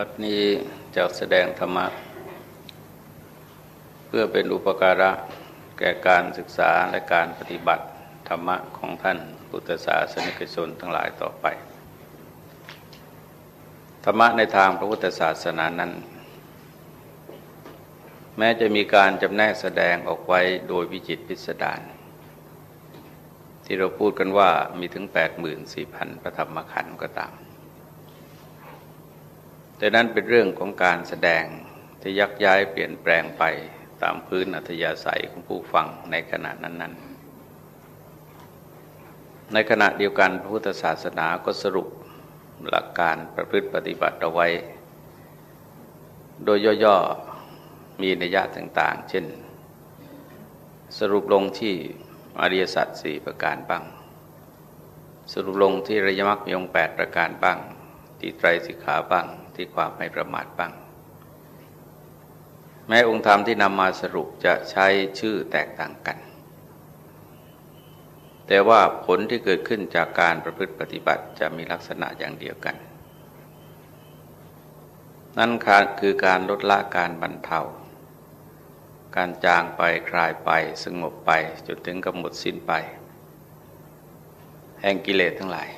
บัดนี้จะแสดงธรรมะ เพื่อเป็นอุปการะแก่การศึกษาและการปฏิบัติธรรมะของท่านพุทธศาสนิกชนทั้งหลายต่อไป ธรรมะในทางพระพุทธศาสนานั้น แม้จะมีการจำแนกแสดงออกไว้โดยวิจิตพิสดารที่เราพูดกันว่ามีถึง 84,000 พระธรรมขันธ์ก็ตาม แต่นั้นเป็นเรื่องของการแสดงที่ยักย้ายเปลี่ยนแปลงไปตามพื้นอัธยาศัยของผู้ฟังในขณะนั้น ๆ ในขณะเดียวกันพระพุทธศาสนาก็สรุปหลักการประพฤติปฏิบัติเอาไว้ โดยย่อๆมีนัยยะต่างๆ เช่น สรุปลงที่อริยสัจสี่ประการบ้าง สรุปลงที่ระยมรรคมีองแปดประการบ้าง ที่ไตรสิกขาบ้าง ที่ความไม่ประมาทบ้าง แม้องค์ธรรมที่นำมาสรุปจะใช้ชื่อแตกต่างกัน แต่ว่าผลที่เกิดขึ้นจากการประพฤติปฏิบัติจะมีลักษณะอย่างเดียวกัน นั่นคือการลดละการบรรเทา การจางไปคลายไปสงบไปจนถึงกำหนดสิ้นไป แห่งกิเลสทั้งหลาย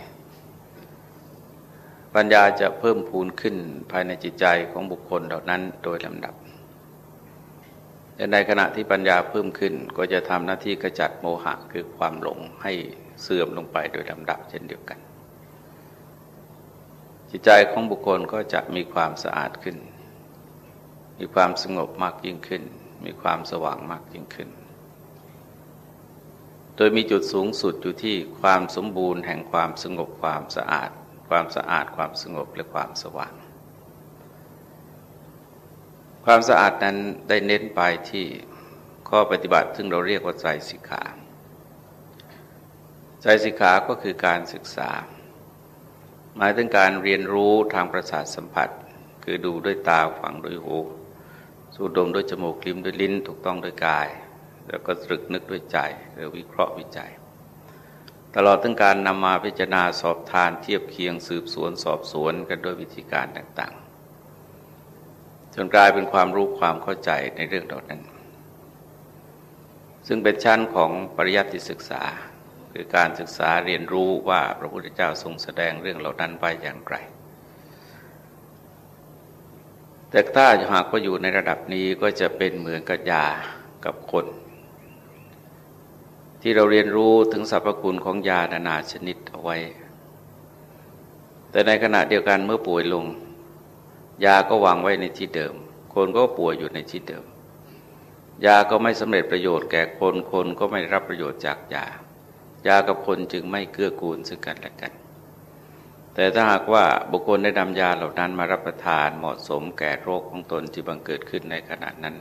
ปัญญาจะเพิ่มพูนขึ้นภายในจิตใจของบุคคลเหล่านั้นโดยลำดับแต่ในขณะที่ปัญญาเพิ่มขึ้นก็จะทำหน้าที่กระจัดโมหะคือความหลงให้เสื่อมลงไปโดยลำดับเช่นเดียวกัน จิตใจของบุคคลก็จะมีความสะอาดขึ้น มีความสงบมากยิ่งขึ้น มีความสว่างมากยิ่งขึ้น โดยมีจุดสูงสุดอยู่ที่ความสมบูรณ์แห่งความสงบความสะอาด ความสะอาดความสงบและความสว่าง ความสะอาดนั้นได้เน้นไปที่ข้อปฏิบัติซึ่งเราเรียกว่าใจสิกขาใจสิกขาก็คือการศึกษา หมายถึงการเรียนรู้ทางประสาทสัมผัส คือดูด้วยตาฟังด้วยหูสูดดมด้วยจมูกลิ้มด้วยลิ้นถูกต้องด้วยกาย แล้วก็ตรึกนึกด้วยใจหรือวิเคราะห์วิจัย ตลอดทั้งการนำมาพิจารณาสอบทานเทียบเคียงสืบสวนสอบสวนกันด้วยวิธีการต่าง ๆ จนกลายเป็นความรู้ความเข้าใจในเรื่องเหล่านั้น ซึ่งเป็นชั้นของปริยัติศึกษา คือการศึกษาเรียนรู้ว่าพระพุทธเจ้าทรงแสดงเรื่องเหล่านั้นไปอย่างไรแต่ถ้าหากว่าอยู่ในระดับนี้ก็จะเป็นเหมือนกับยากับคน ที่เราเรียนรู้ถึงสรรพคุณของยานานาชนิดเอาไว้ แต่ในขณะเดียวกันเมื่อป่วยลง ยาก็วางไว้ในที่เดิม คนก็ป่วยอยู่ในที่เดิม ยาก็ไม่สำเร็จประโยชน์แก่คนคนก็ไม่รับประโยชน์จากยา ยากับคนจึงไม่เกื้อกูลซึ่งกันและกัน แต่ถ้าหากว่าบุคคลได้นำยาเหล่านั้นมารับประทานเหมาะสมแก่โรคของตนที่บังเกิดขึ้นในขณะนั้น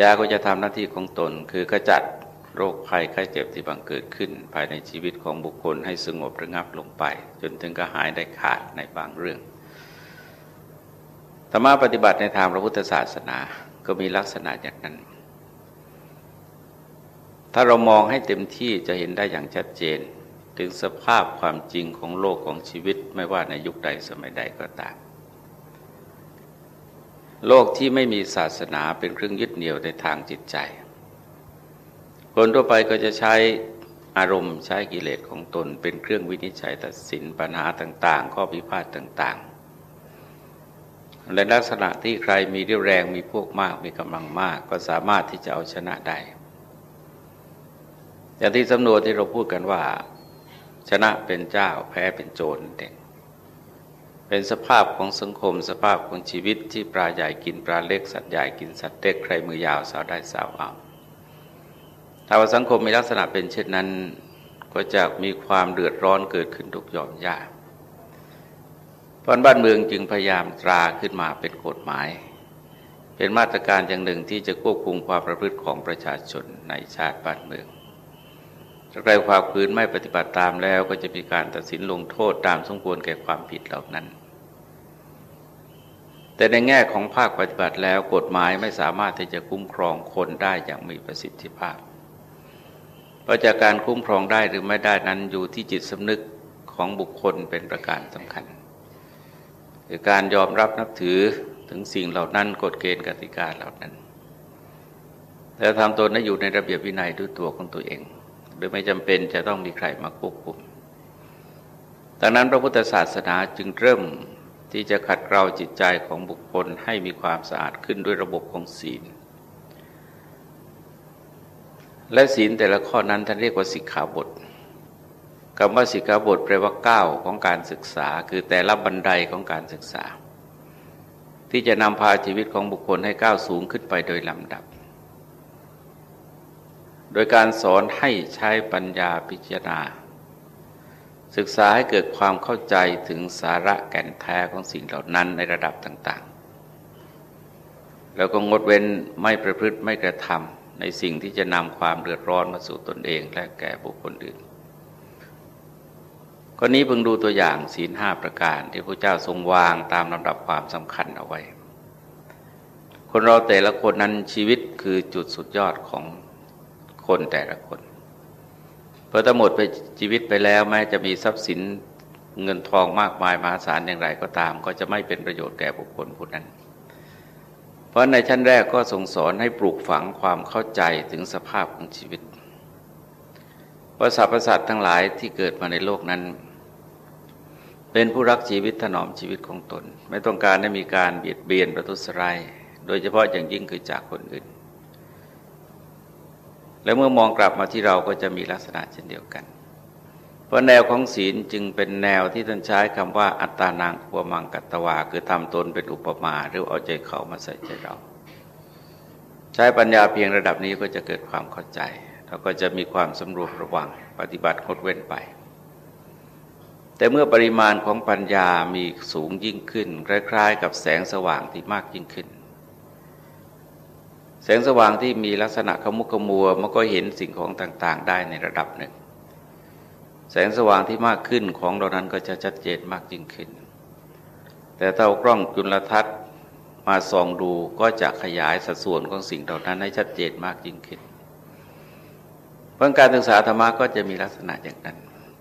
ยาก็จะทำหน้าที่ของตนคือขจัด โรคภัยไข้เจ็บที่บังเกิดขึ้น ภายในชีวิตของบุคคลให้สงบระงับลงไป จนถึงก็หายได้ขาดในบางเรื่องธรรมะปฏิบัติในทางพระพุทธศาสนาก็มีลักษณะอย่างนั้น ถ้าเรามองให้เต็มที่จะเห็นได้อย่างชัดเจน ถึงสภาพความจริงของโลกของชีวิตไม่ว่าในยุคใดสมัยใดก็ตาม โลกที่ไม่มีศาสนาเป็นเครื่องยึดเหนี่ยวในทางจิตใจ คนทั่วไปก็จะใช้อารมณ์ใช้กิเลสของตนเป็นเครื่องวินิจฉัยตัดสินปัญหาต่าง ๆ ข้อพิพาทต่างๆในลักษณะที่ใครมีเรี่ยวแรงมีพวกมากมีกำลังมาก ก็สามารถที่จะเอาชนะได้อย่างที่สำนวนที่เราพูดกันว่า ชนะเป็นเจ้าแพ้เป็นโจรเด็กเป็นสภาพของสังคมสภาพของชีวิตที่ปลาใหญ่กินปลาเล็กสัตว์ใหญ่กินสัตว์เล็กใครมือยาวสาวได้สาวเอา ถ้าว่าสังคมมีลักษณะเป็นเช่นนั้น ก็จะมีความเดือดร้อนเกิดขึ้นทุกหย่อมยาเพราะบ้านเมืองจึงพยายามตราขึ้นมาเป็นกฎหมาย เป็นมาตรการอย่างหนึ่งที่จะควบคุมความประพฤติของประชาชนในชาติบ้านเมืองถ้าใครความคืนไม่ปฏิบัติตามแล้วก็จะมีการตัดสินลงโทษตามสมควรแก่ความผิดเหล่านั้น แต่ในแง่ของภาคปฏิบัติแล้วกฎหมายไม่สามารถที่จะคุ้มครองคนได้อย่างมีประสิทธิภาพ ราจากการคุ้มครองได้หรือไม่ได้นั้นอยู่ที่จิตสำนึกของบุคคลเป็นประการสำคัญคือการยอมรับนับถือถึงสิ่งเหล่านั้นกฎเกณฑ์กติกาเหล่านั้น แล้วทำตนให้อยู่ในระเบียบวินัยด้วยตัวของตัวเอง โดยไม่จำเป็นจะต้องมีใครมาควบคุมดังนั้นพระพุทธศาสนาจึงเริ่มที่จะขัดเกลาจิตใจของบุคคลให้มีความสะอาดขึ้นด้วยระบบของศีล และศีลแต่ละข้อนั้นท่านเรียกว่าสิกขาบทคำว่าสิกขาบทแปลว่าก้าวของการศึกษา คือแต่ละบันไดของการศึกษา ที่จะนำพาชีวิตของบุคคลให้ก้าวสูงขึ้นไปโดยลำดับ โดยการสอนให้ใช้ปัญญาพิจารณา ศึกษาให้เกิดความเข้าใจถึงสาระแก่นแท้ของสิ่งเหล่านั้นในระดับต่าง ๆ แล้วก็งดเว้นไม่ประพฤติไม่กระทำ ในสิ่งที่จะนำความเดือดร้อนมาสู่ตนเองและแก่บุคคลอื่นกรณีเพิ่งดูตัวอย่างศีลห้าประการที่พระเจ้าทรงวางตามลำดับความสำคัญเอาไว้ คนเราแต่ละคนนั้นชีวิตคือจุดสุดยอดของคนแต่ละคนพอทั้งหมดไปชีวิตไปแล้วแม้จะมีทรัพย์สินเงินทองมากมายมหาศาลอย่างไรก็ตาม ก็จะไม่เป็นประโยชน์แก่บุคคลผู้นั้น เพราะในชั้นแรกก็ทรงสอนให้ปลูกฝังความเข้าใจถึงสภาพของชีวิตว่าสรรพสัตว์ทั้งหลายที่เกิดมาในโลกนั้น เป็นผู้รักชีวิตถนอมชีวิตของตน ไม่ต้องการให้มีการเบียดเบียนประทุษร้ายโดยเฉพาะอย่างยิ่งคือจากคนอื่น และเมื่อมองกลับมาที่เราก็จะมีลักษณะเช่นเดียวกัน เพราะแนวของศีลจึงเป็นแนวที่ท่านใช้คำว่า อัตตานางอุปมังกัตวา คือทำตนเป็นอุปมาหรือเอาใจเขามาใส่ใจเรา ใช้ปัญญาเพียงระดับนี้ก็จะเกิดความเข้าใจแล้วก็จะมีความสำรวมระวังปฏิบัติคดเว้นไป แต่เมื่อปริมาณของปัญญามีสูงยิ่งขึ้น คล้ายๆ กับแสงสว่างที่มากยิ่งขึ้น แสงสว่างที่มีลักษณะขมุกขมัวมันก็เห็นสิ่งของต่างๆ ได้ในระดับหนึ่ง แสงสว่างที่มากขึ้นของเรานั้นก็จะชัดเจนมากยิ่งขึ้น แต่ถ้าเอากล้องจุลทรรศน์มาส่องดูก็จะขยายสัดส่วนของสิ่งเหล่านั้นให้ชัดเจนมากยิ่งขึ้นเพราะการศึกษาธรรมะก็จะมีลักษณะอย่างนั้น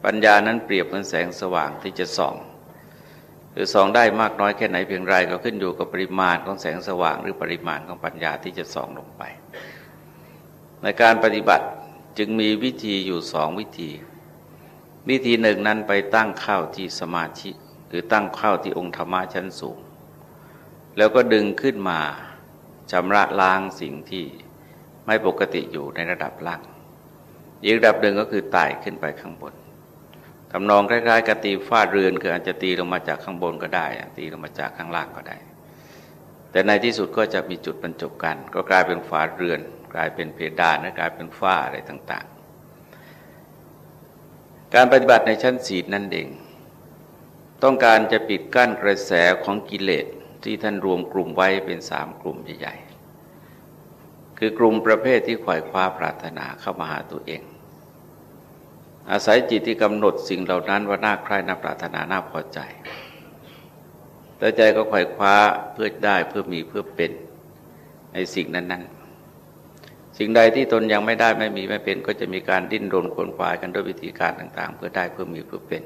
ปัญญานั้นเปรียบเหมือนแสงสว่างที่จะส่อง หรือส่องได้มากน้อยแค่ไหนเพียงไรก็ขึ้นอยู่กับปริมาณของแสงสว่าง หรือปริมาณของปัญญาที่จะส่องลงไป ในการปฏิบัติจึงมีวิธีอยู่สองวิธี วิธีหนึ่งนั้นไปตั้งเข้าที่สมาธิคือตั้งเข้าที่องค์ธรรมะชั้นสูง แล้วก็ดึงขึ้นมาชำระล้างสิ่งที่ไม่ปกติอยู่ในระดับล่าง อีกระดับหนึ่งก็คือไต่ขึ้นไปข้างบนทำนองคล้ายๆกับตีฟาดเรือนคืออาจจะตีลงมาจากข้างบนก็ได้ ตีลงมาจากข้างล่างก็ได้ แต่ในที่สุดก็จะมีจุดบรรจบกัน ก็กลายเป็นฝาเรือน กลายเป็นเพดานและกลายเป็นฝ้าอะไรต่างๆ การปฏิบัติในชั้นศีลนั่นเอง ต้องการจะปิดกั้นกระแสของกิเลสที่ท่านรวมกลุ่มไว้เป็นสามกลุ่มใหญ่ๆ คือกลุ่มประเภทที่ขวายคว้าปรารถนาเข้ามาหาตัวเอง อาศัยจิตที่กำหนดสิ่งเหล่านั้นว่าน่าใคร่น่าปรารถนาน่าพอใจ แต่ใจก็ขว่คว้าเพื่อได้เพื่อมีเพื่อเป็นในสิ่งนั้นๆ สิ่งใดที่ตนยังไม่ได้ไม่มีไม่เป็น ก็จะมีการดิ้นรนขวนขวายกันด้วยวิธีการต่างๆ เพื่อได้เพื่อมีเพื่อเป็น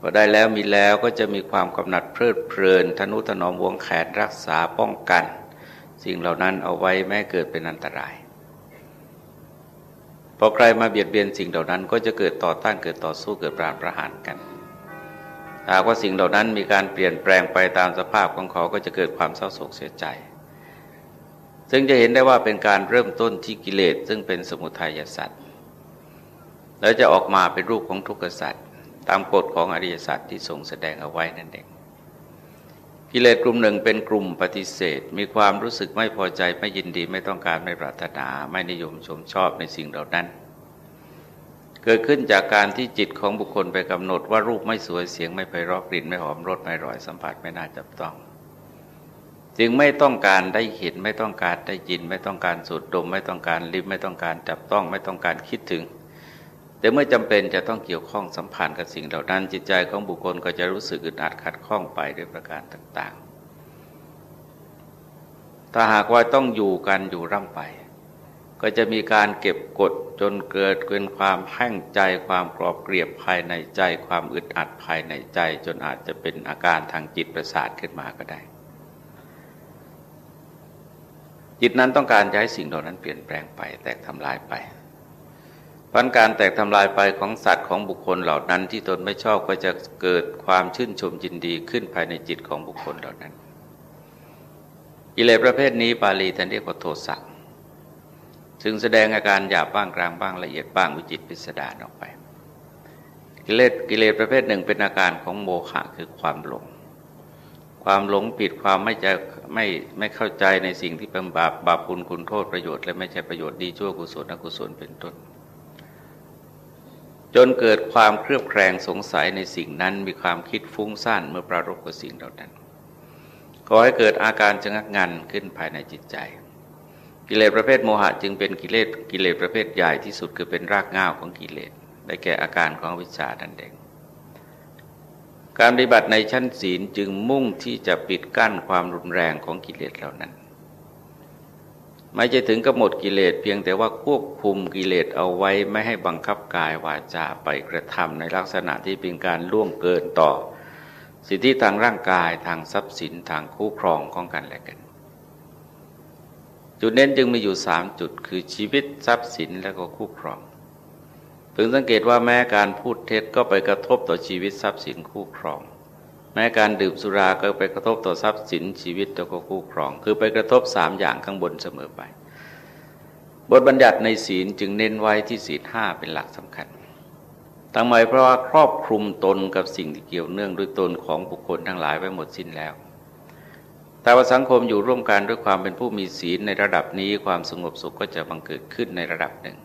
พอได้แล้วมีแล้วก็จะมีความกำหนัดเพลิดเพลิน ทนุถนอมวงแขนรักษาป้องกัน สิ่งเหล่านั้นเอาไว้แม้เกิดเป็นอันตรายพอใครมาเบียดเบียนสิ่งเหล่านั้นก็จะเกิดต่อต้านเกิดต่อสู้เกิดปราบประหารกันหากว่าสิ่งเหล่านั้นมีการเปลี่ยนแปลงไปตามสภาพของเขาก็จะเกิดความเศร้าโศกเสียใจ ซึ่งจะเห็นได้ว่าเป็นการเริ่มต้นที่กิเลสซึ่งเป็นสมุทัยสัตว์แล้วจะออกมาเป็นรูปของทุกขสัตว์ตามกฎของอริยสัจที่ทรงแสดงเอาไว้นั่นเองกิเลสกลุ่มหนึ่งเป็นกลุ่มปฏิเสธ มีความรู้สึกไม่พอใจไม่ยินดีไม่ต้องการไม่ปรารถนาไม่นิยมชมชอบในสิ่งเหล่านั้น เกิดขึ้นจากการที่จิตของบุคคลไปกำหนดว่ารูปไม่สวยเสียงไม่ไพเราะกลิ่นไม่หอมรสไม่อร่อยสัมผัสไม่น่าจับต้อง จึงไม่ต้องการได้เห็นไม่ต้องการได้ยิน ไม่ต้องการสูดดม ไม่ต้องการลิ้มไม่ต้องการจับต้องไม่ต้องการคิดถึง แต่เมื่อจำเป็นจะต้องเกี่ยวข้องสัมพันธ์กับสิ่งเหล่านั้น จิตใจของบุคคลก็จะรู้สึกอึดอัดขัดข้องไปด้วยประการต่างๆ ถ้าหากว่าต้องอยู่กันอยู่ร่ำไป ก็ก็จะมีการเก็บกดจนเกิดเป็นความแห้งใจความกรอบเกลียบภายในใจ ความอึดอัดภายในใจ จนอาจจะเป็นอาการทางจิตประสาทขึ้นมาก็ได้ จิตนั้นต้องการจะให้สิ่งเหล่านั้นเปลี่ยนแปลงไป แตกทำลายไปพันการแตกทำลายไปของสัตว์ของบุคคลเหล่านั้น ที่ตนไม่ชอบก็จะเกิดความชื่นชมยินดีขึ้นภายในจิตของบุคคลเหล่านั้นกิเลสประเภทนี้ปาลีท่านเรียกว่าโทสะซึ่งแสดงอาการหยาบบ้างกลางบ้างละเอียดบ้างวิจิตพิสดารออกไป กิเลสกิเลสประเภทหนึ่งเป็นอาการของโมฆะคือความหลง ความหลงผิดความไม่จะไม่ไม่เข้าใจในสิ่งที่เป็นบาปบาปคุณคุณโทษประโยชน์และไม่ใช่ประโยชน์ดีชั่วกุศลอกุศลเป็นต้น จนเกิดความเครือบแคลงสงสัยในสิ่งนั้นมีความคิดฟุ้งซ่านเมื่อประรบกับสิ่งเหล่านั้นขอให้เกิดอาการชะงักงันขึ้นภายในจิตใจ กิเลสประเภทโมหะจึงเป็นกิเลสกิเลสประเภทใหญ่ที่สุดคือเป็นรากง่าวของกิเลสได้แก่อาการของวิชาดันเอง การปฏิบัติในชั้นศีลจึงมุ่งที่จะปิดกั้นความรุนแรงของกิเลสเหล่านั้น ไม่จะถึงกับหมดกิเลสเพียงแต่ว่าควบคุมกิเลสเอาไว้ไม่ให้บังคับกายวาจาไปกระทำในลักษณะที่เป็นการล่วงเกินต่อ สิทธิทางร่างกายทางทรัพย์สินทางคู่ครองของกันและกัน จุดเน้นจึงมีอยู่สามจุดคือชีวิตทรัพย์สินและก็คู่ครอง พึงสังเกตว่าแม้การพูดเท็จก็ไปกระทบต่อชีวิตทรัพย์สินคู่ครอง แม้การดื่มสุราก็ไปกระทบต่อทรัพย์สินชีวิตแล้วก็คู่ครอง คือไปกระทบสามอย่างข้างบนเสมอไป บทบัญญัติในศีลจึงเน้นไว้ที่ศีลห้าเป็นหลักสำคัญทั้งหมายเพราะว่าครอบคลุมตนกับสิ่งที่เกี่ยวเนื่องด้วยตนของบุคคลทั้งหลายไว้หมดสิ้นแล้วแต่ว่าสังคมอยู่ร่วมกันด้วยความเป็นผู้มีศีลในระดับนี้ความสงบสุขก็จะบังเกิดขึ้นในระดับหนึ่ง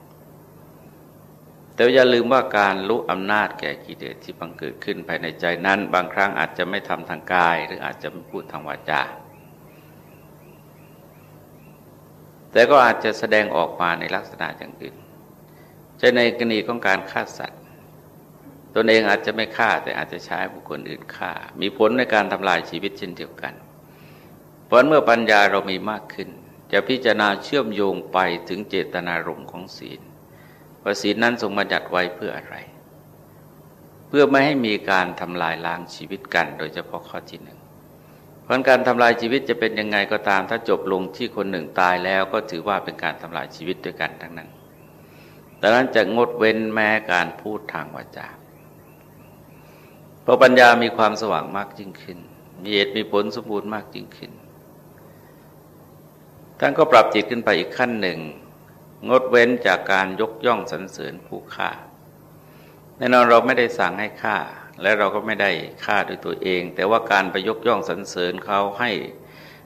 แต่อย่าลืมว่าการรู้อำนาจแก่กิเลสที่บังเกิดขึ้นภายในใจนั้น บางครั้งอาจจะไม่ทำทางกาย หรืออาจจะไม่พูดทางวาจา แต่ก็อาจจะแสดงออกมาในลักษณะอย่างอื่นจะในกรณีของการฆ่าสัตว์ตนเองอาจจะไม่ฆ่าแต่อาจจะใช้บุคคลอื่นฆ่า มีผลในการทำลายชีวิตเช่นเดียวกัน เพราะเมื่อปัญญาเรามีมากขึ้น จะพิจารณาเชื่อมโยงไปถึงเจตนารมณ์ของศีล ว่าศีลนั้นทรงบัญญัติไว้เพื่ออะไร เพื่อไม่ให้มีการทำลายล้างชีวิตกัน โดยเฉพาะข้อที่หนึ่งเพราะการทำลายชีวิตจะเป็นยังไงก็ตาม ถ้าจบลงที่คนหนึ่งตายแล้วก็ถือว่าเป็นการทำลายชีวิตด้วยกันทั้งนั้นดังนั้นจะงดเว้นแม้การพูดทางวาจาพอปัญญามีความสว่างมากยิ่งขึ้น มีเหตุมีผลสมบูรณ์มากยิ่งขึ้นท่านก็ปรับจิตขึ้นไปอีกขั้นหนึ่ง งดเว้นจากการยกย่องสรรเสริญผู้ฆ่าแน่นอนเราไม่ได้สั่งให้ฆ่า และเราก็ไม่ได้ฆ่าด้วยตัวเอง แต่ว่าการไปยกย่องสรรเสริญเขาให้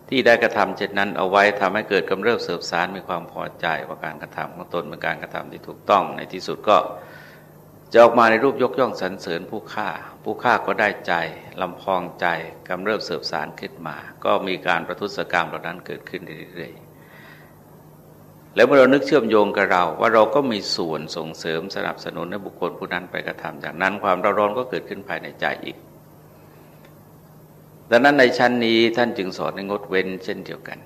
ที่ได้กระทำเช่นนั้นเอาไว้ทำให้เกิดกำเริบเสบสารมีความพอใจว่าการกระทำของตนเป็นการกระทำที่ถูกต้องในที่สุดก็จะออกมาในรูปยกย่องสรรเสริญผู้ฆ่า ผู้ฆ่าก็ได้ใจลำพองใจกำเริบเสบสารขึ้นมา ก็มีการประทุษกรรมเหล่านั้นเกิดขึ้นเรื่อยๆ แล้วเมื่อเรานึกเชื่อมโยงกับเรา ว่าเราก็มีส่วนส่งเสริมสนับสนุนให้บุคคลผู้นั้นไปกระทำจากนั้นความร้อนก็เกิดขึ้นภายในใจอีก ดังนั้นในชั้นนี้ท่านจึงสอนให้งดเว้นเช่นเดียวกัน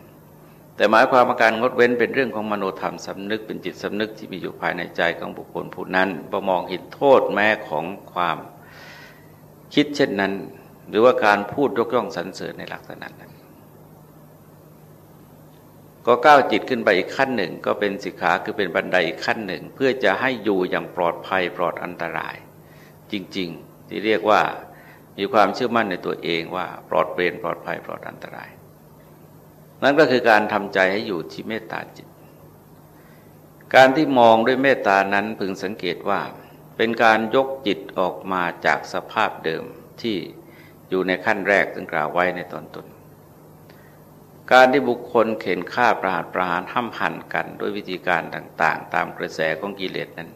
แต่หมายความว่าการงดเว้นเป็นเรื่องของมโนธรรมสำนึกเป็นจิตสำนึกที่มีอยู่ภายในใจของบุคคลผู้นั้นประมองเห็นโทษแม้ของความคิดเช่นนั้น หรือว่าการพูดยกย่องสรรเสริญในลักษณะนั้น ก็ก้าวจิตขึ้นไปอีกขั้นหนึ่ง ก็เป็นสิกขาคือเป็นบันไดอีกขั้นหนึ่ง เพื่อจะให้อยู่อย่างปลอดภัยปลอดอันตราย จริง ๆ ที่เรียกว่ามีความเชื่อมั่นในตัวเองว่าปลอดเป็นปลอดภัยปลอดอันตราย นั่นก็คือการทำใจให้อยู่ที่เมตตาจิต การที่มองด้วยเมตตานั้นพึงสังเกตว่า เป็นการยกจิตออกมาจากสภาพเดิมที่อยู่ในขั้นแรกซึ่งกล่าวไว้ในตอนต้น การที่บุคคลเข็นฆ่าประหารประหารห้ำหันกันด้วยวิธีการต่าง ๆ ตามกระแสของกิเลสนั้น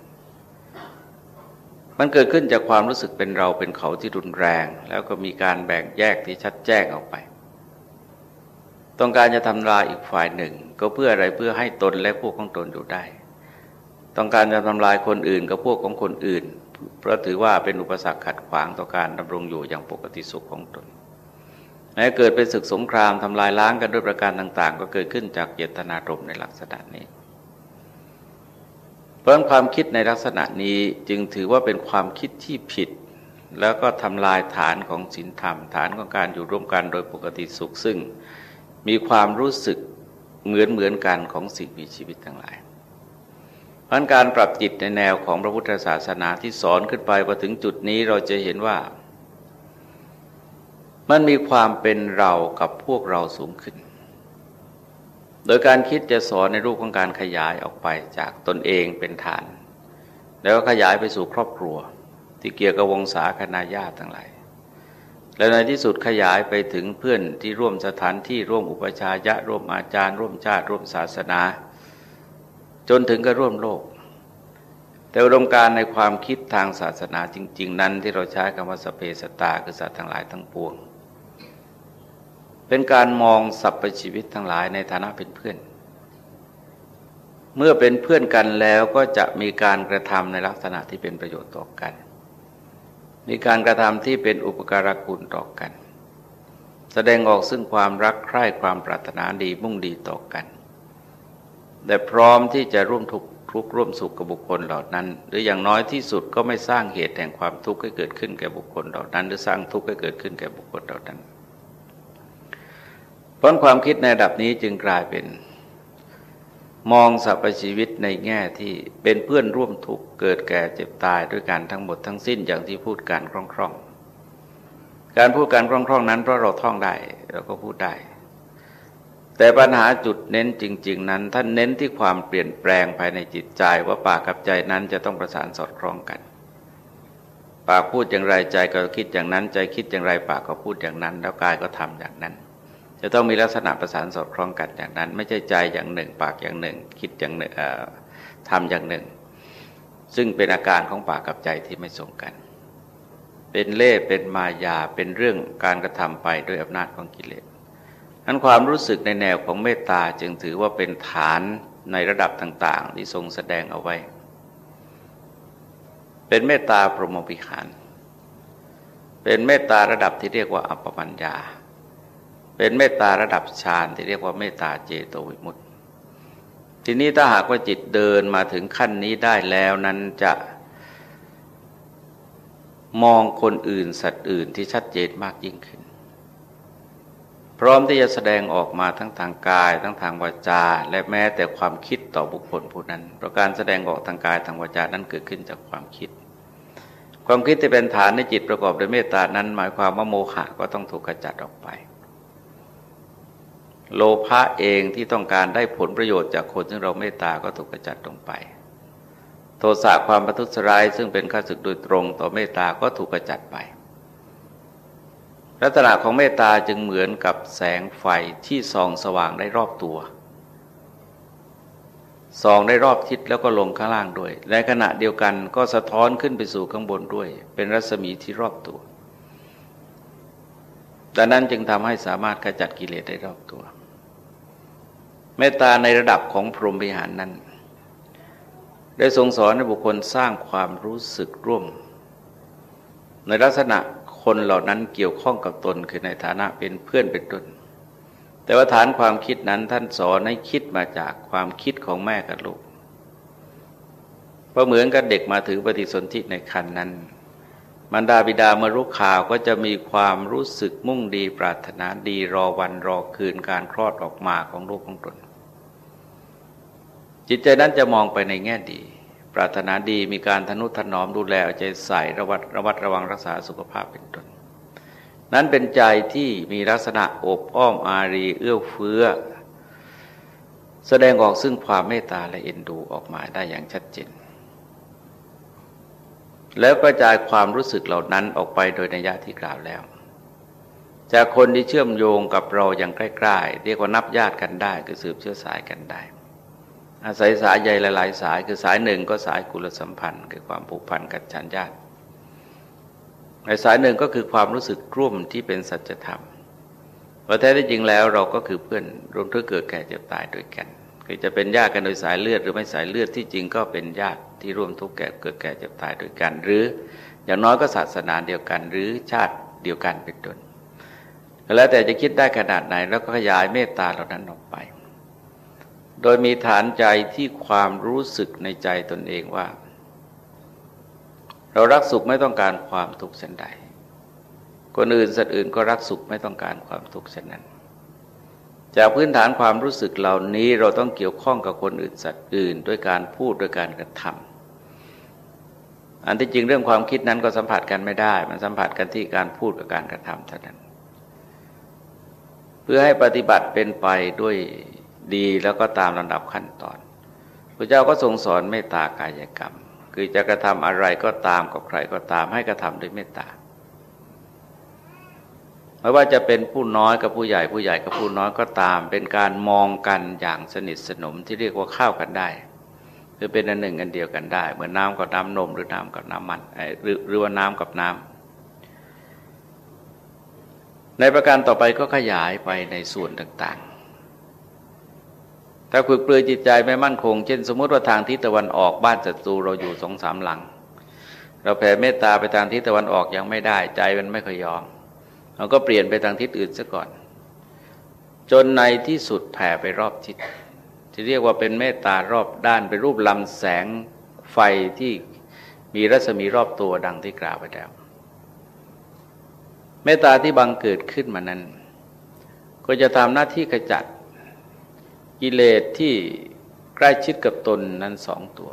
มันเกิดขึ้นจากความรู้สึกเป็นเราเป็นเขาที่รุนแรง แล้วก็มีการแบ่งแยกที่ชัดแจ้งออกไป ต้องการจะทำลายอีกฝ่ายหนึ่ง ก็เพื่ออะไรเพื่อให้ตนและพวกของตนอยู่ได้ ต้องการจะทำลายคนอื่นกับพวกของคนอื่น เพราะถือว่าเป็นอุปสรรคขัดขวางต่อการดำรงอยู่อย่างปกติสุขของตน แม้เกิดเป็นศึกสงครามทำลายล้างกันด้วยประการต่าง ๆ ก็เกิดขึ้นจากเจตนารมณ์ในลักษณะนี้ เพราะความคิดในลักษณะนี้จึงถือว่าเป็นความคิดที่ผิด แล้วก็ทำลายฐานของศีลธรรม ฐานของการอยู่ร่วมกันโดยปกติสุขซึ่ง มีความรู้สึกเหมือนเหมือนกันของสิ่งมีชีวิตทั้งหลายพันการปรับจิตในแนวของพระพุทธศาสนาที่สอนขึ้นไปพอถึงจุดนี้เราจะเห็นว่า มันมีความเป็นเรากับพวกเราสูงขึ้น โดยการคิดจะสอนในรูปของการขยายออกไปจากตนเองเป็นฐาน แล้วก็ขยายไปสู่ครอบครัว ที่เกี่ยวกับวงศาคณาญาติทั้งหลายและในที่สุดขยายไปถึงเพื่อนที่ร่วมสถานที่ร่วมอุปชายะ ร่วมอาจารย์ ร่วมชาติ ร่วมศาสนา จนถึงก็ร่วมโลก แต่อุดมการในความคิดทางศาสนาจริง ๆ นั้นที่เราใช้คำว่าสเปสตาคือสัตว์ทั้งหลายทั้งปวง เป็นการมองสรรพชีวิตทั้งหลายในฐานะเป็นเพื่อน เมื่อเป็นเพื่อนกันแล้วก็จะมีการกระทำในลักษณะที่เป็นประโยชน์ต่อกัน มีการกระทำที่เป็นอุปการะคุณต่อกัน แสดงออกซึ่งความรักใคร่ความปรารถนาดีมุ่งดีต่อกันแต่พร้อมที่จะร่วมทุกทุกร่วมสุขกับบุคคลเหล่านั้น หรืออย่างน้อยที่สุดก็ไม่สร้างเหตุแห่งความทุกข์ให้เกิดขึ้นแก่บุคคลเหล่านั้น หรือสร้างทุกข์ให้เกิดขึ้นแก่บุคคลเหล่านั้น เพราะความคิดในระดับนี้จึงกลายเป็น มองสรรพชีวิตในแง่ที่เป็นเพื่อนร่วมทุกข์เกิดแก่เจ็บตายด้วยกันทั้งหมดทั้งสิ้นอย่างที่พูดการคล่องๆ การพูดการคล่องๆ นั้นเพราะเราท่องได้เราก็พูดได้ แต่ปัญหาจุดเน้นจริง ๆ นั้นท่านเน้นที่ความเปลี่ยนแปลงภายในจิตใจว่าปากกับใจนั้นจะต้องประสานสอดคล้องกันปากพูดอย่างไรใจก็คิดอย่างนั้น ใจคิดอย่างไรปากก็พูดอย่างนั้น แล้วกายก็ทำอย่างนั้น จะต้องมีลักษณะประสานสอดคล้องกันอย่างนั้น ไม่ใช่ใจอย่างหนึ่ง ปากอย่างหนึ่ง คิดอย่างหนึ่งทำอย่างหนึ่ง ซึ่งเป็นอาการของปากกับใจที่ไม่ส่งกัน เป็นเล่เป็นมายาเป็นเรื่องการกระทำไปด้วยอำนาจของกิเลสนั้นความรู้สึกในแนวของเมตตาจึงถือว่าเป็นฐานในระดับต่าง ๆ ที่ทรงแสดงเอาไว้ เป็นเมตตาพรหมวิหาร เป็นเมตตาระดับที่เรียกว่าอัปปัญญา เป็นเมตตาระดับฌานที่เรียกว่าเมตตาเจโตวิมุตติทีนี้ถ้าหากว่าจิตเดินมาถึงขั้นนี้ได้แล้วนั้นจะมองคนอื่นสัตว์อื่นที่ชัดเจนมากยิ่งขึ้น พร้อมที่จะแสดงออกมาทั้งทางกาย ทั้งทางวาจา และแม้แต่ความคิดต่อบุคคลผู้นั้นเพราะการแสดงออกทางกายทางวาจานั้นเกิดขึ้นจากความคิด ความคิดที่เป็นฐานในจิตประกอบด้วยเมตตานั้น หมายความว่าโมหะก็ต้องถูกกระจัดออกไป โลภะเองที่ต้องการได้ผลประโยชน์จากคนซึ่งเราเมตตาก็ถูกกระจัดลงไป โทสะความประทุษร้ายซึ่งเป็นข้าศึกโดยตรงต่อเมตตาก็ถูกกระจัดไป ลักษณะของเมตตาจึงเหมือนกับแสงไฟที่ส่องสว่างได้รอบตัวส่องได้รอบทิศแล้วก็ลงข้างล่างด้วย ในขณะเดียวกันก็สะท้อนขึ้นไปสู่ข้างบนด้วย เป็นรัศมีที่รอบตัวดังนั้นจึงทำให้สามารถขจัดกิเลสได้รอบตัว เมตตาในระดับของพรหมวิหารนั้น ได้ทรงสอนให้บุคคลสร้างความรู้สึกร่วม ในลักษณะคนเหล่านั้นเกี่ยวข้องกับตนคือในฐานะเป็นเพื่อนเป็นต้นแต่ว่าฐานความคิดนั้นท่านสอนให้คิดมาจากความคิดของแม่กับลูกเพราะเหมือนกับเด็กมาถือปฏิสนธิในคันนั้นมารดาบิดาเมื่อรู้ข่าวก็จะมีความรู้สึกมุ่งดีปรารถนาดีรอวันรอคืนการคลอดออกมาของลูกของตน จิตใจนั้นจะมองไปในแง่ดี ปรารถนาดีมีการทนุถนอมดูแลใจใส่ระวัดระวัดระวังรักษาสุขภาพเป็นต้นนั้นเป็นใจที่มีลักษณะอบอ้อมอารีเอื้อเฟื้อ แสดงออกซึ่งความเมตตาและเอ็นดูออกมาได้อย่างชัดเจนแล้วกระจายความรู้สึกเหล่านั้นออกไปโดยนัยยะที่กล่าวแล้ว จากคนที่เชื่อมโยงกับเราอย่างใกล้ ๆ เรียกว่านับญาติกันได้ คือสืบเชื้อสายกันได้ อาศัยสายใหญ่หลาย ๆ สาย คือสายหนึ่งก็สายกุลสัมพันธ์ คือความผูกพันกับชันญาติในสายหนึ่งก็คือความรู้สึกร่วมที่เป็นสัจธรรมเพราแท้ที่จริงแล้วเราก็คือเพื่อนรวมทุกเกิดแก่เจ็บตายด้วยกัน คือจะเป็นญาติกันโดยสายเลือด หรือไม่สายเลือดที่จริงก็เป็นญาติที่ร่วมทุกข์แก่เกิดแก่เจ็บตายด้วยกัน หรืออย่างน้อยก็ศาสนาเดียวกัน หรือชาติเดียวกันเป็นต้นแล้วแต่จะคิดได้ขนาดไหนแล้วก็ขยายเมตตาเหล่านั้นออกไป โดยมีฐานใจที่ความรู้สึกในใจตนเองว่า เรารักสุขไม่ต้องการความทุกข์เช่นใด คนอื่นสัตว์อื่นก็รักสุขไม่ต้องการความทุกข์เช่นนั้น จากพื้นฐานความรู้สึกเหล่านี้เราต้องเกี่ยวข้องกับคนอื่นสัตว์อื่น ด้วยการพูดด้วยการกระทำอันที่จริงเรื่องความคิดนั้นก็สัมผัสกันไม่ได้ มันสัมผัสกันที่การพูดกับการกระทำเท่านั้น เพื่อให้ปฏิบัติเป็นไปด้วย ดีแล้วก็ตามลำดับขั้นตอนพระเจ้าก็ทรงสอนเมตตากายกรรม คือจะกระทำอะไรก็ตามกับใครก็ตามให้กระทำด้วยเมตตาไม่ว่าจะเป็นผู้น้อยกับผู้ใหญ่ผู้ใหญ่กับผู้น้อยก็ตาม เป็นการมองกันอย่างสนิทสนมที่เรียกว่าเข้ากันได้ คือเป็นอันหนึ่งอันเดียวกันได้ เหมือนน้ำกับน้ำนมหรือน้ำกับน้ำมันหรือหรือว่าน้ำกับน้ำในประการต่อไปก็ขยายไปในส่วนต่าง ถ้าขุดเปลือยจิตใจไม่มั่นคง เช่น สมมติว่าทางทิศตะวันออกบ้านศัตรูเราอยู่สองสามหลัง เราแผ่เมตตาไปทางทิศตะวันออกยังไม่ได้ใจมันไม่ค่อยยอมเราก็เปลี่ยนไปทางทิศอื่นซะก่อน จนในที่สุดแผ่ไปรอบทิศที่เรียกว่าเป็นเมตตารอบด้านเป็นรูปลำแสงไฟที่มีรัศมีรอบตัวดังที่กล่าวไปแล้ว เมตตาที่บังเกิดขึ้นมานั้น ก็จะทำหน้าที่ขจัด กิเลสที่ใกล้ชิดกับตนนั้นสองตัว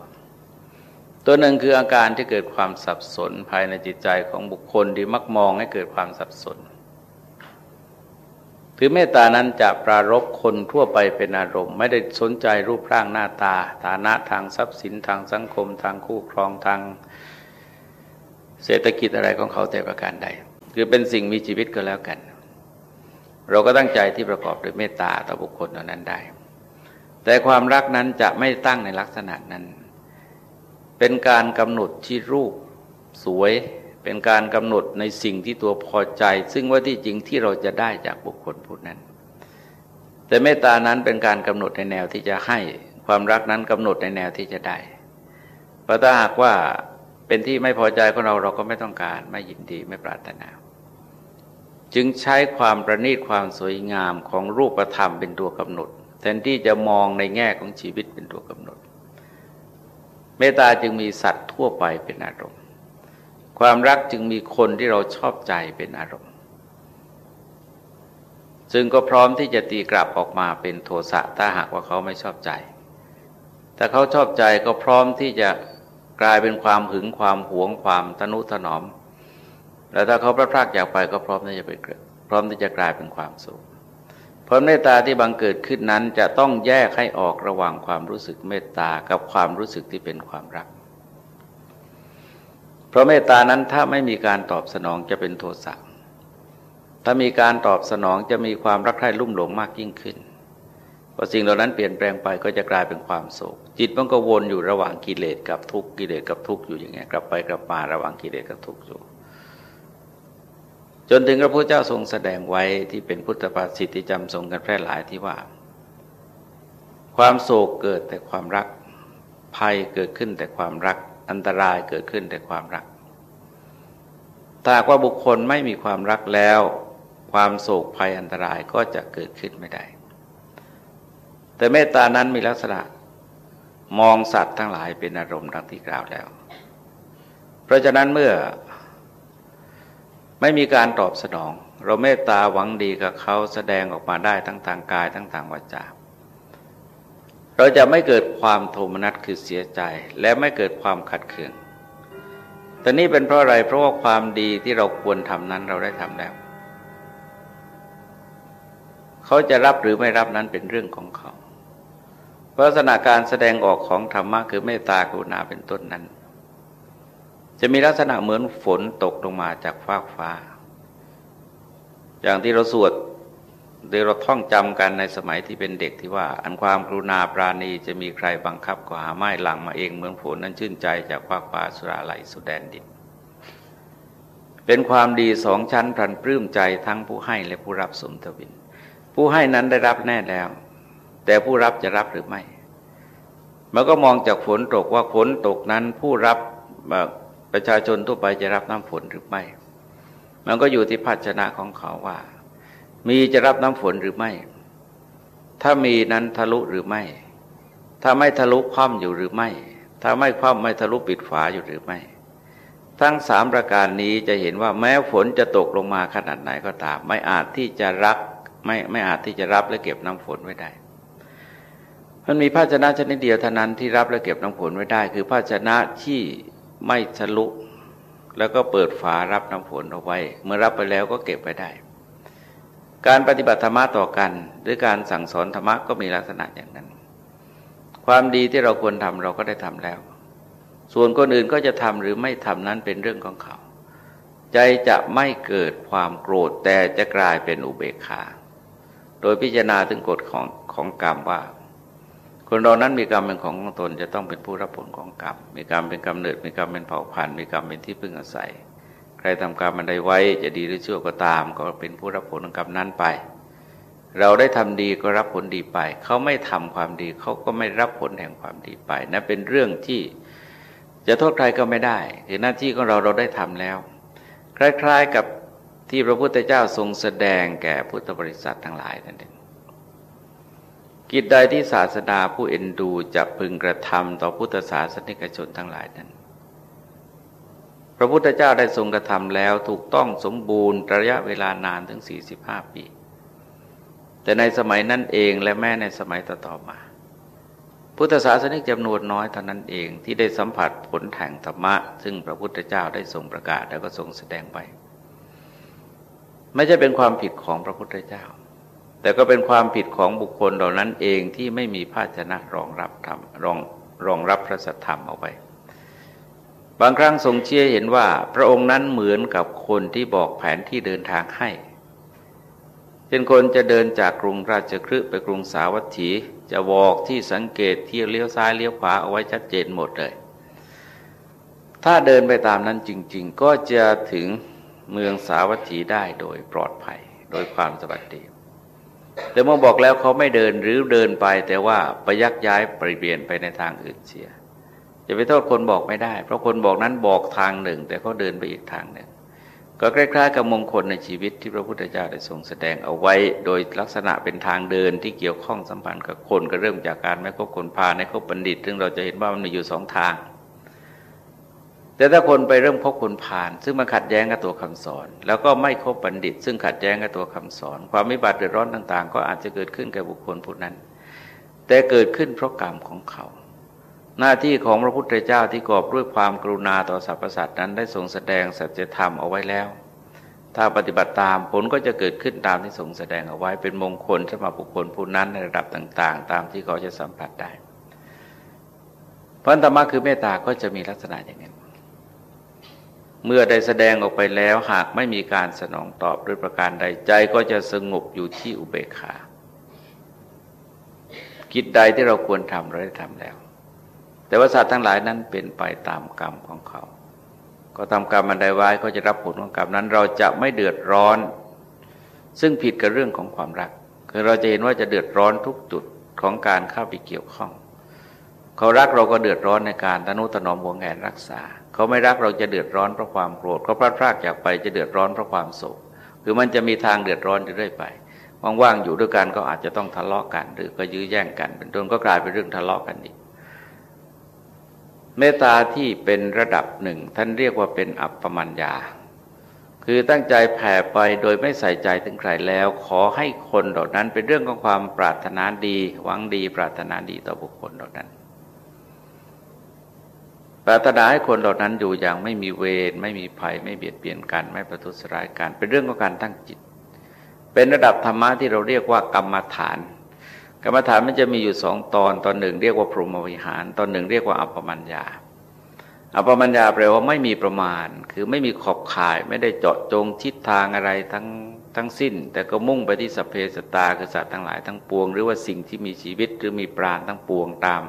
ตัวหนึ่งคืออาการที่เกิดความสับสนภายในจิตใจของบุคคลที่มักมองให้เกิดความสับสนถือเมตตานั้นจะปรารบคนทั่วไปเป็นอารมณ์ ไม่ได้สนใจรูปร่างหน้าตา ฐานะทางทรัพย์สินทางสังคม ทางคู่ครองทางเศรษฐกิจอะไรของเขาแต่ประการใด คือเป็นสิ่งมีชีวิตก็แล้วกัน เราก็ตั้งใจที่ประกอบด้วยเมตตาต่อบุคคลเหล่านั้นได้ แต่ความรักนั้นจะไม่ตั้งในลักษณะนั้น เป็นการกำหนดที่รูปสวย เป็นการกำหนดในสิ่งที่ตัวพอใจ ซึ่งว่าที่จริงที่เราจะได้จากบุคคลผู้นั้น แต่เมตตานั้นเป็นการกำหนดในแนวที่จะให้ ความรักนั้นกำหนดในแนวที่จะได้เพราะถ้าหากว่าเป็นที่ไม่พอใจของเราเราก็ไม่ต้องการ ไม่ยินดีไม่ปรารถนา จึงใช้ความประณีตความสวยงามของรูปธรรมเป็นตัวกำหนด แทนที่จะมองในแง่ของชีวิตเป็นตัวกำหนด เมตตาจึงมีสัตว์ทั่วไปเป็นอารมณ์ ความรักจึงมีคนที่เราชอบใจเป็นอารมณ์ ซึ่งก็พร้อมที่จะตีกลับออกมาเป็นโทสะถ้าหากว่าเขาไม่ชอบใจ แต่เขาชอบใจก็พร้อมที่จะกลายเป็นความหึงความหวงความทนุถนอม แล้วถ้าเขาพระพรากจากไปก็พร้อมที่จะไปพร้อมที่จะกลายเป็นความสุข พราะเมตตาที่บังเกิดขึ้นนั้นจะต้องแยกให้ออกระหว่างความรู้สึกเมตตากับความรู้สึกที่เป็นความรัก เพราะเมตตานั้นถ้าไม่มีการตอบสนองจะเป็นโทสะถ้ามีการตอบสนองจะมีความรักใคร่ลุ่มหลงมากยิ่งขึ้นพอสิ่งเหล่านั้นเปลี่ยนแปลงไปก็จะกลายเป็นความโศก จิตมันก็วนอยู่ระหว่างกิเลสกับทุกข์กิเลสกับทุกข์อยู่อย่างเงี้ยกลับไปกลับมาระหว่างกิเลสกับทุกข์อยู่ จนถึงพระพุทธเจ้าทรงแสดงไว้ที่เป็นพุทธภาษิตที่จำทรงกันแพร่หลายที่ว่า ความโศกเกิดแต่ความรัก ภัยเกิดขึ้นแต่ความรัก อันตรายเกิดขึ้นแต่ความรักถ้าว่าบุคคลไม่มีความรักแล้ว ความโศกภัยอันตรายก็จะเกิดขึ้นไม่ได้ แต่เมตตานั้นมีลักษณะมองสัตว์ทั้งหลายเป็นอารมณ์ดังที่กล่าวแล้ว เพราะฉะนั้นเมื่อ ไม่มีการตอบสนอง เราเมตตาหวังดีกับเขาแสดงออกมาได้ทั้งทางกายทั้งทางวาจาเราจะไม่เกิดความโทมนัสคือเสียใจ และไม่เกิดความขัดเคืองแต่นี่เป็นเพราะอะไรเพราะว่าความดีที่เราควรทำนั้นเราได้ทำแล้ว เขาจะรับหรือไม่รับนั้นเป็นเรื่องของเขาลักษณะการแสดงออกของธรรมะคือเมตตากรุณาเป็นต้นนั้น จะมีลักษณะเหมือนฝนตกลงมาจากฟากฟ้า อย่างที่เราสวดเดี๋ยเราท่องจำกันในสมัยที่เป็นเด็กที่ว่า อันความกรุณาปราณีจะมีใครบังคับก็หาไม่หลังมาเองเหมือนฝนนั้นชื่นใจจากฟากฟ้าสุราไหลสุดแดนดินเป็นความดีสองชั้นพรันปลื้มใจทั้งผู้ให้และผู้รับสมทวิน ผู้ให้นั้นได้รับแน่แล้ว แต่ผู้รับจะรับหรือไม่ มันก็มองจากฝนตกว่าฝนตกนั้นผู้รับ ประชาชนทั่วไปจะรับน้ำฝนหรือไม่ มันก็อยู่ที่ภาชนะของเขาว่า มีจะรับน้ำฝนหรือไม่ ถ้ามีนั้นทะลุหรือไม่ ถ้าไม่ทะลุคว่ำอยู่หรือไม่ ถ้าไม่คว่ำไม่ทะลุปิดฝาอยู่หรือไม่ ทั้งสามประการนี้จะเห็นว่าแม้ฝนจะตกลงมาขนาดไหนก็ตาม ไม่อาจที่จะรับไม่ไม่อาจที่จะรับและเก็บน้ำฝนไว้ได้มันมีภาชนะชนิดเดียวเท่านั้นที่รับและเก็บน้ำฝนไว้ได้ คือภาชนะที่ ไม่ทะลุ แล้วก็เปิดฝารับน้ำฝนเอาไว้ เมื่อรับไปแล้วก็เก็บไว้ได้ การปฏิบัติธรรมะต่อกันหรือการสั่งสอนธรรมะก็มีลักษณะอย่างนั้น ความดีที่เราควรทำเราก็ได้ทำแล้ว ส่วนคนอื่นก็จะทำหรือไม่ทำนั้นเป็นเรื่องของเขา ใจจะไม่เกิดความโกรธแต่จะกลายเป็นอุเบกขา โดยพิจารณาถึงกฎของของกรรมว่า คนเรานั้นมีกรรมเป็นของตนจะต้องเป็นผู้รับผลของกรรม มีกรรมเป็นกำเนิด มีกรรมเป็นเผ่าพันธุ์ มีกรรมเป็นที่พึ่งอาศัย ใครทำกรรมมันใดไว้จะดีหรือชั่วก็ตาม ก็เป็นผู้รับผลของกรรมนั้นไป เราได้ทำดีก็รับผลดีไป เขาไม่ทำความดีเขาก็ไม่รับผลแห่งความดีไปนั่นเป็นเรื่องที่จะโทษใครก็ไม่ได้คือหน้าที่ของเราเราได้ทำแล้ว คล้าย ๆกับที่พระพุทธเจ้าทรงแสดงแก่พุทธบริษัททั้งหลายนั่นเอง กิจใดที่ศาสดาผู้เอ็นดูจะพึงกระทำต่อพุทธศาสนิกชนทั้งหลายนั้น พระพุทธเจ้าได้ทรงกระทำแล้วถูกต้องสมบูรณ์ระยะเวลานานถึง 45 ปี แต่ในสมัยนั้นเองและแม้ในสมัยต่อๆมา พุทธศาสนิกจำนวนน้อยเท่านั้นเองที่ได้สัมผัสผลแห่งธรรมะ ซึ่งพระพุทธเจ้าได้ทรงประกาศแล้วก็ทรงแสดงไป ไม่ใช่เป็นความผิดของพระพุทธเจ้า แต่ก็เป็นความผิดของบุคคลเหล่านั้นเองที่ไม่มีภาชนะรองรับธรรมรองรองรับพระสัทธรรมเอาไว้ บางครั้งทรงเชื่อเห็นว่า พระองค์นั้นเหมือนกับคนที่บอกแผนที่เดินทางให้ เช่นคนจะเดินจากกรุงราชคฤห์ไปกรุงสาวัตถี จะบอกที่สังเกตที่เลี้ยวซ้ายเลี้ยวขวาเอาไว้ชัดเจนหมดเลย ถ้าเดินไปตามนั้นจริง ๆ ก็จะถึงเมืองสาวัตถีได้โดยปลอดภัย โดยความสวัสดี แต่เมื่อบอกแล้วเขาไม่เดินหรือเดินไป แต่ว่าไปยักย้ายปริเปลี่ยนไปในทางอื่นเสียจะไปโทษคนบอกไม่ได้ เพราะคนบอกนั้นบอกทางหนึ่ง แต่เขาเดินไปอีกทางหนึ่ง ก็คล้ายๆกับมงคลในชีวิตที่พระพุทธเจ้าได้ทรงแสดงเอาไว้ โดยลักษณะเป็นทางเดินที่เกี่ยวข้องสัมพันธ์กับคนก็เริ่มจากการไม่คบคนพาในคบบัณฑิต ซึ่งเราจะเห็นว่ามันมีอยู่สองทาง แต่ถ้าคนไปเริ่มคบคนผ่าน ซึ่งมาขัดแย้งกับตัวคำสอน แล้วก็ไม่คบบัณฑิต ซึ่งขัดแย้งกับตัวคำสอน ความมิบัติเดือดร้อนต่าง ๆ ก็อาจจะเกิดขึ้นแก่บุคคลผู้นั้น แต่เกิดขึ้นเพราะกรรมของเขา หน้าที่ของพระพุทธเจ้าที่กอบด้วยความกรุณาต่อสรรพสัตว์นั้นได้ทรงแสดงสัจธรรมเอาไว้แล้ว ถ้าปฏิบัติตามผลก็จะเกิดขึ้นตามที่ทรงแสดงเอาไว้เป็นมงคลสำหรับบุคคลผู้นั้นในระดับต่าง ๆ ตามที่เขาจะสัมผัสได้เพราะธรรมะคือเมตตาก็จะมีลักษณะอย่างนี้ เมื่อได้แสดงออกไปแล้วหากไม่มีการสนองตอบด้วยประการใดใจก็จะสงบอยู่ที่อุเบกขากิจใดที่เราควรทำเราได้ทำแล้ว แต่ว่าสัตว์ทั้งหลายนั้นเป็นไปตามกรรมของเขา ก็ทำกรรมมันใดไว้ก็จะรับผลของกรรมนั้น เราจะไม่เดือดร้อน ซึ่งผิดกับเรื่องของความรัก คือเราจะเห็นว่าจะเดือดร้อนทุกจุดของการเข้าไปเกี่ยวข้อง เขารักเราก็เดือดร้อนในการตนุถนอมห่วงแหนรักษา เขาไม่รักเราจะเดือดร้อนเพราะความโกรธเขาพลาดพลาดจากไปจะเดือดร้อนเพราะความโศกคือมันจะมีทางเดือดร้อนเรื่อยไปว่างๆอยู่ด้วยกันก็อาจจะต้องทะเลาะกัน หรือก็ยื้อแย่งกัน เป็นต้นก็กลายเป็นเรื่องทะเลาะกันอีกเมตตาที่เป็นระดับหนึ่งท่านเรียกว่าเป็นอัปปมัญญา คือตั้งใจแผ่ไปโดยไม่ใส่ใจถึงใครแล้ว ขอให้คนเหล่านั้นเป็นเรื่องของความปรารถนาดี หวังดีปรารถนาดีต่อบุคคลเหล่านั้น ปรารถนาให้คนเหล่านั้นอยู่อย่างไม่มีเวรไม่มีภัย ไม่เบียดเบียนกัน ไม่ประทุษร้ายกัน เป็นเรื่องของการตั้งจิต เป็นระดับธรรมะที่เราเรียกว่ากรรมฐาน กรรมฐานมันจะมีอยู่สองตอนตอนหนึ่ง เรียกว่าพรหมวิหาร ตอนหนึ่งเรียกว่าอัปปมัญญาอัปปมัญญาแปลว่าไม่มีประมาณ คือไม่มีขอบข่าย ไม่ได้เจาะจงทิศทางอะไรทั้งทั้งสิ้น แต่ก็มุ่งไปที่สัพเพสตาคือสัตว์ทั้งหลายทั้งปวง หรือว่าสิ่งที่มีชีวิตหรือมีปราณทั้งปวงตาม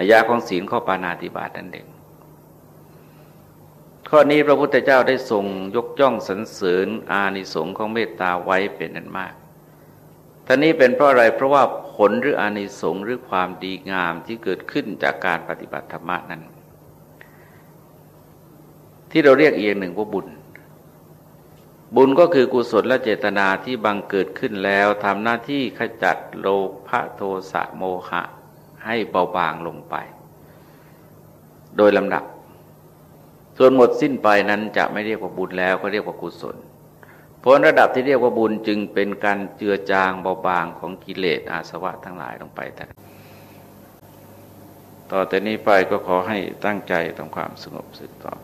นัยยะของศีลข้อปานาติบาตนั่นเองข้อนี้พระพุทธเจ้าได้ทรงยกย่องสรรเสริญอานิสงส์ของเมตตาไว้เป็นอันมากท่านี้เป็นเพราะอะไรเพราะว่าผลหรืออานิสงส์หรือความดีงามที่เกิดขึ้นจากการปฏิบัติธรรมนั้น ที่เราเรียกเอียงหนึ่งว่าบุญ บุญก็คือกุศลและเจตนาที่บังเกิดขึ้นแล้วทำหน้าที่ขจัดโลภะโทสะโมหะ ให้เบาบางลงไป โดยลำดับ ส่วนหมดสิ้นไปนั้นจะไม่เรียกว่าบุญแล้วก็เรียกว่ากุศลผลระดับที่เรียกว่าบุญจึงเป็นการเจือจางเบาบางของกิเลสอาสวะทั้งหลายลงไปแต่ต่อแต่นี้ไปก็ขอให้ตั้งใจทำความสงบสึกต่อ